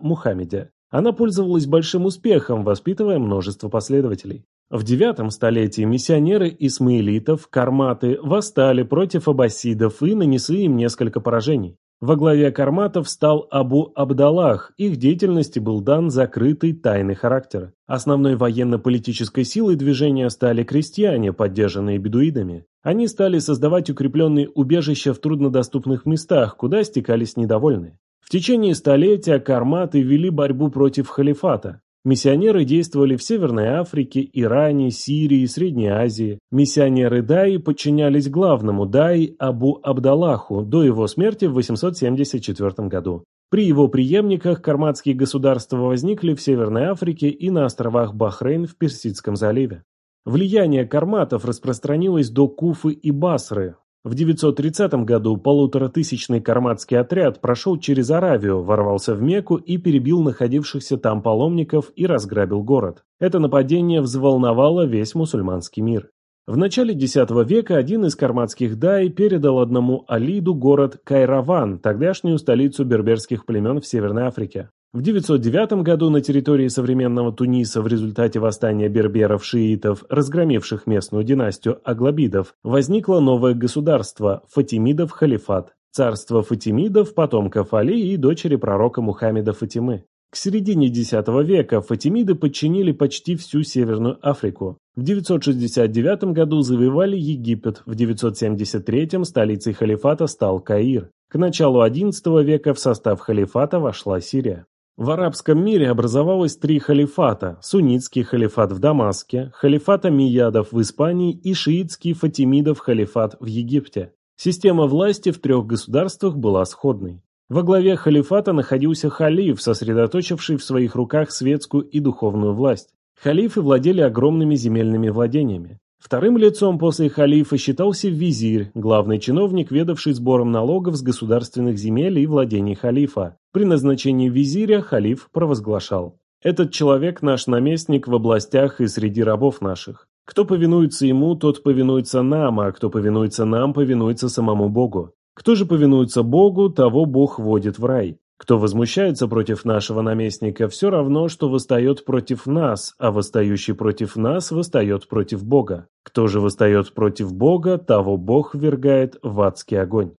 Мухаммеде. Она пользовалась большим успехом, воспитывая множество последователей. В девятом столетии миссионеры исмаилитов, карматы, восстали против аббасидов и нанесли им несколько поражений. Во главе карматов стал Абу Абдаллах, их деятельности был дан закрытый тайный характер. Основной военно-политической силой движения стали крестьяне, поддержанные бедуидами. Они стали создавать укрепленные убежища в труднодоступных местах, куда стекались недовольные. В течение столетия карматы вели борьбу против халифата. Миссионеры действовали в Северной Африке, Иране, Сирии, Средней Азии. Миссионеры Даи подчинялись главному Даи Абу Абдаллаху до его смерти в 874 году. При его преемниках карматские государства возникли в Северной Африке и на островах Бахрейн в Персидском заливе. Влияние карматов распространилось до Куфы и Басры, в 930 году полуторатысячный карматский отряд прошел через Аравию, ворвался в Мекку и перебил находившихся там паломников и разграбил город. Это нападение взволновало весь мусульманский мир. В начале X века один из карматских дай передал одному Алиду город Кайраван, тогдашнюю столицу берберских племен в Северной Африке. В 909 году на территории современного Туниса в результате восстания берберов-шиитов, разгромивших местную династию Аглабидов, возникло новое государство – Фатимидов-халифат. Царство Фатимидов, потомков Али и дочери пророка Мухаммеда Фатимы. К середине X века фатимиды подчинили почти всю Северную Африку. В 969 году завоевали Египет, в 973 столицей халифата стал Каир. К началу XI века в состав халифата вошла Сирия. В арабском мире образовалось три халифата – суннитский халифат в Дамаске, халифат амиядов в Испании и шиитский фатимидов халифат в Египте. Система власти в трех государствах была сходной. Во главе халифата находился халиф, сосредоточивший в своих руках светскую и духовную власть. Халифы владели огромными земельными владениями. Вторым лицом после халифа считался визирь, главный чиновник, ведавший сбором налогов с государственных земель и владений халифа. При назначении визиря халиф провозглашал «Этот человек наш наместник в областях и среди рабов наших. Кто повинуется ему, тот повинуется нам, а кто повинуется нам, повинуется самому Богу. Кто же повинуется Богу, того Бог водит в рай. Кто возмущается против нашего наместника, все равно, что восстает против нас, а восстающий против нас восстает против Бога. Кто же восстает против Бога, того Бог ввергает в адский огонь.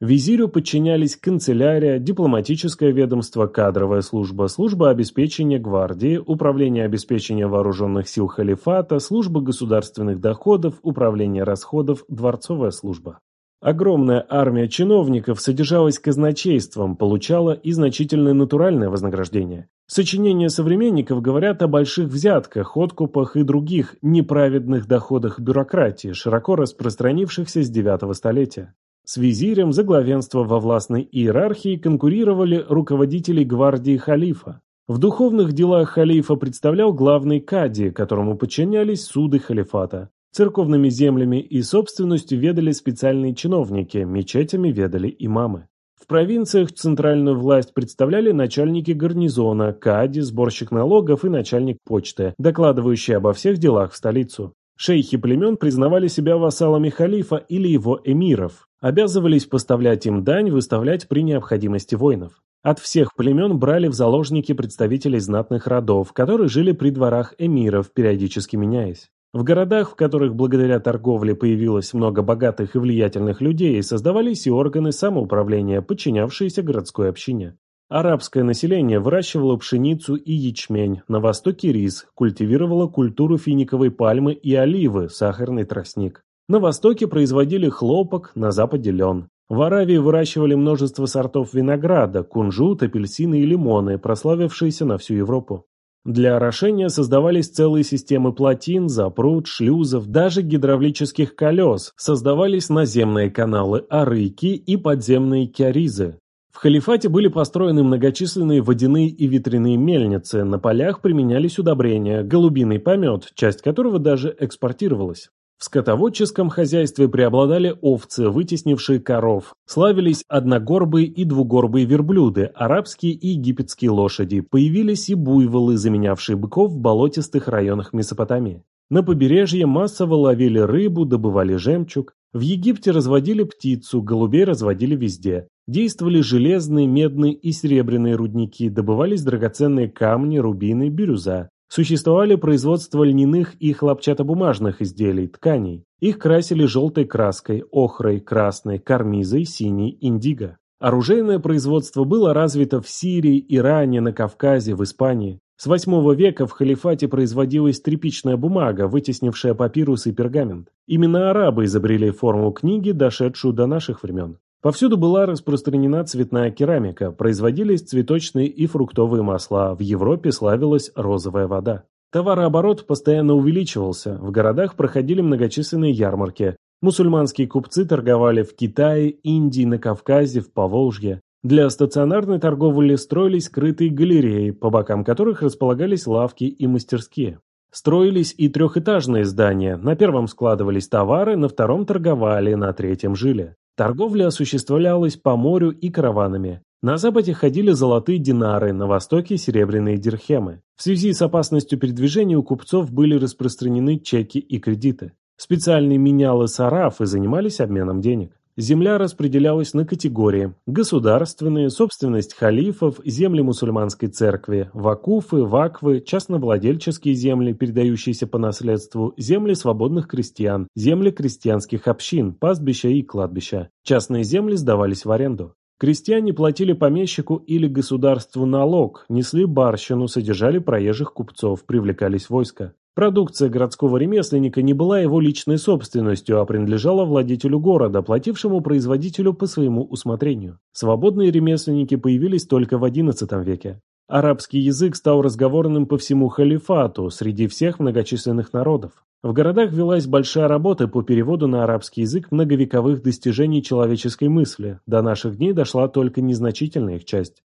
Визирю подчинялись канцелярия, дипломатическое ведомство, кадровая служба, служба обеспечения гвардии, управление обеспечения вооруженных сил халифата, служба государственных доходов, управление расходов, дворцовая служба. Огромная армия чиновников содержалась казначейством, получала и значительное натуральное вознаграждение. Сочинения современников говорят о больших взятках, откупах и других неправедных доходах бюрократии, широко распространившихся с IX столетия. С визирем за главенство во властной иерархии конкурировали руководители гвардии халифа. В духовных делах халифа представлял главный кади, которому подчинялись суды халифата. Церковными землями и собственностью ведали специальные чиновники, мечетями ведали имамы. В провинциях центральную власть представляли начальники гарнизона, кади, сборщик налогов и начальник почты, докладывающий обо всех делах в столицу. Шейхи племен признавали себя вассалами халифа или его эмиров, обязывались поставлять им дань, выставлять при необходимости воинов. От всех племен брали в заложники представителей знатных родов, которые жили при дворах эмиров, периодически меняясь. В городах, в которых благодаря торговле появилось много богатых и влиятельных людей, создавались и органы самоуправления, подчинявшиеся городской общине. Арабское население выращивало пшеницу и ячмень, на востоке рис, культивировало культуру финиковой пальмы и оливы, сахарный тростник. На востоке производили хлопок, на западе лен. В Аравии выращивали множество сортов винограда, кунжут, апельсины и лимоны, прославившиеся на всю Европу. Для орошения создавались целые системы плотин, запруд, шлюзов, даже гидравлических колес, создавались наземные каналы Арыки и подземные кяризы. В халифате были построены многочисленные водяные и ветряные мельницы, на полях применялись удобрения, голубиный помет, часть которого даже экспортировалась. В скотоводческом хозяйстве преобладали овцы, вытеснившие коров. Славились одногорбые и двугорбые верблюды, арабские и египетские лошади. Появились и буйволы, заменявшие быков в болотистых районах Месопотамии. На побережье массово ловили рыбу, добывали жемчуг. В Египте разводили птицу, голубей разводили везде. Действовали железные, медные и серебряные рудники, добывались драгоценные камни, рубины, бирюза. Существовали производство льняных и хлопчатобумажных изделий, тканей. Их красили желтой краской, охрой, красной, кармизой, синей, индиго. Оружейное производство было развито в Сирии, Иране, на Кавказе, в Испании. С VIII века в халифате производилась тряпичная бумага, вытеснившая папирус и пергамент. Именно арабы изобрели форму книги, дошедшую до наших времен. Повсюду была распространена цветная керамика, производились цветочные и фруктовые масла, в Европе славилась розовая вода. Товарооборот постоянно увеличивался, в городах проходили многочисленные ярмарки. Мусульманские купцы торговали в Китае, Индии, на Кавказе, в Поволжье. Для стационарной торговли строились скрытые галереи, по бокам которых располагались лавки и мастерские. Строились и трехэтажные здания, на первом складывались товары, на втором торговали, на третьем жили. Торговля осуществлялась по морю и караванами. На западе ходили золотые динары, на востоке – серебряные дирхемы. В связи с опасностью передвижения у купцов были распространены чеки и кредиты. Специальные менялы сарафы занимались обменом денег. Земля распределялась на категории – государственные, собственность халифов, земли мусульманской церкви, вакуфы, ваквы, частновладельческие земли, передающиеся по наследству, земли свободных крестьян, земли крестьянских общин, пастбища и кладбища. Частные земли сдавались в аренду. Крестьяне платили помещику или государству налог, несли барщину, содержали проезжих купцов, привлекались войска. Продукция городского ремесленника не была его личной собственностью, а принадлежала владетелю города, платившему производителю по своему усмотрению. Свободные ремесленники появились только в XI веке. Арабский язык стал разговорным по всему халифату, среди всех многочисленных народов. В городах велась большая работа по переводу на арабский язык многовековых достижений человеческой мысли, до наших дней дошла только незначительная их часть.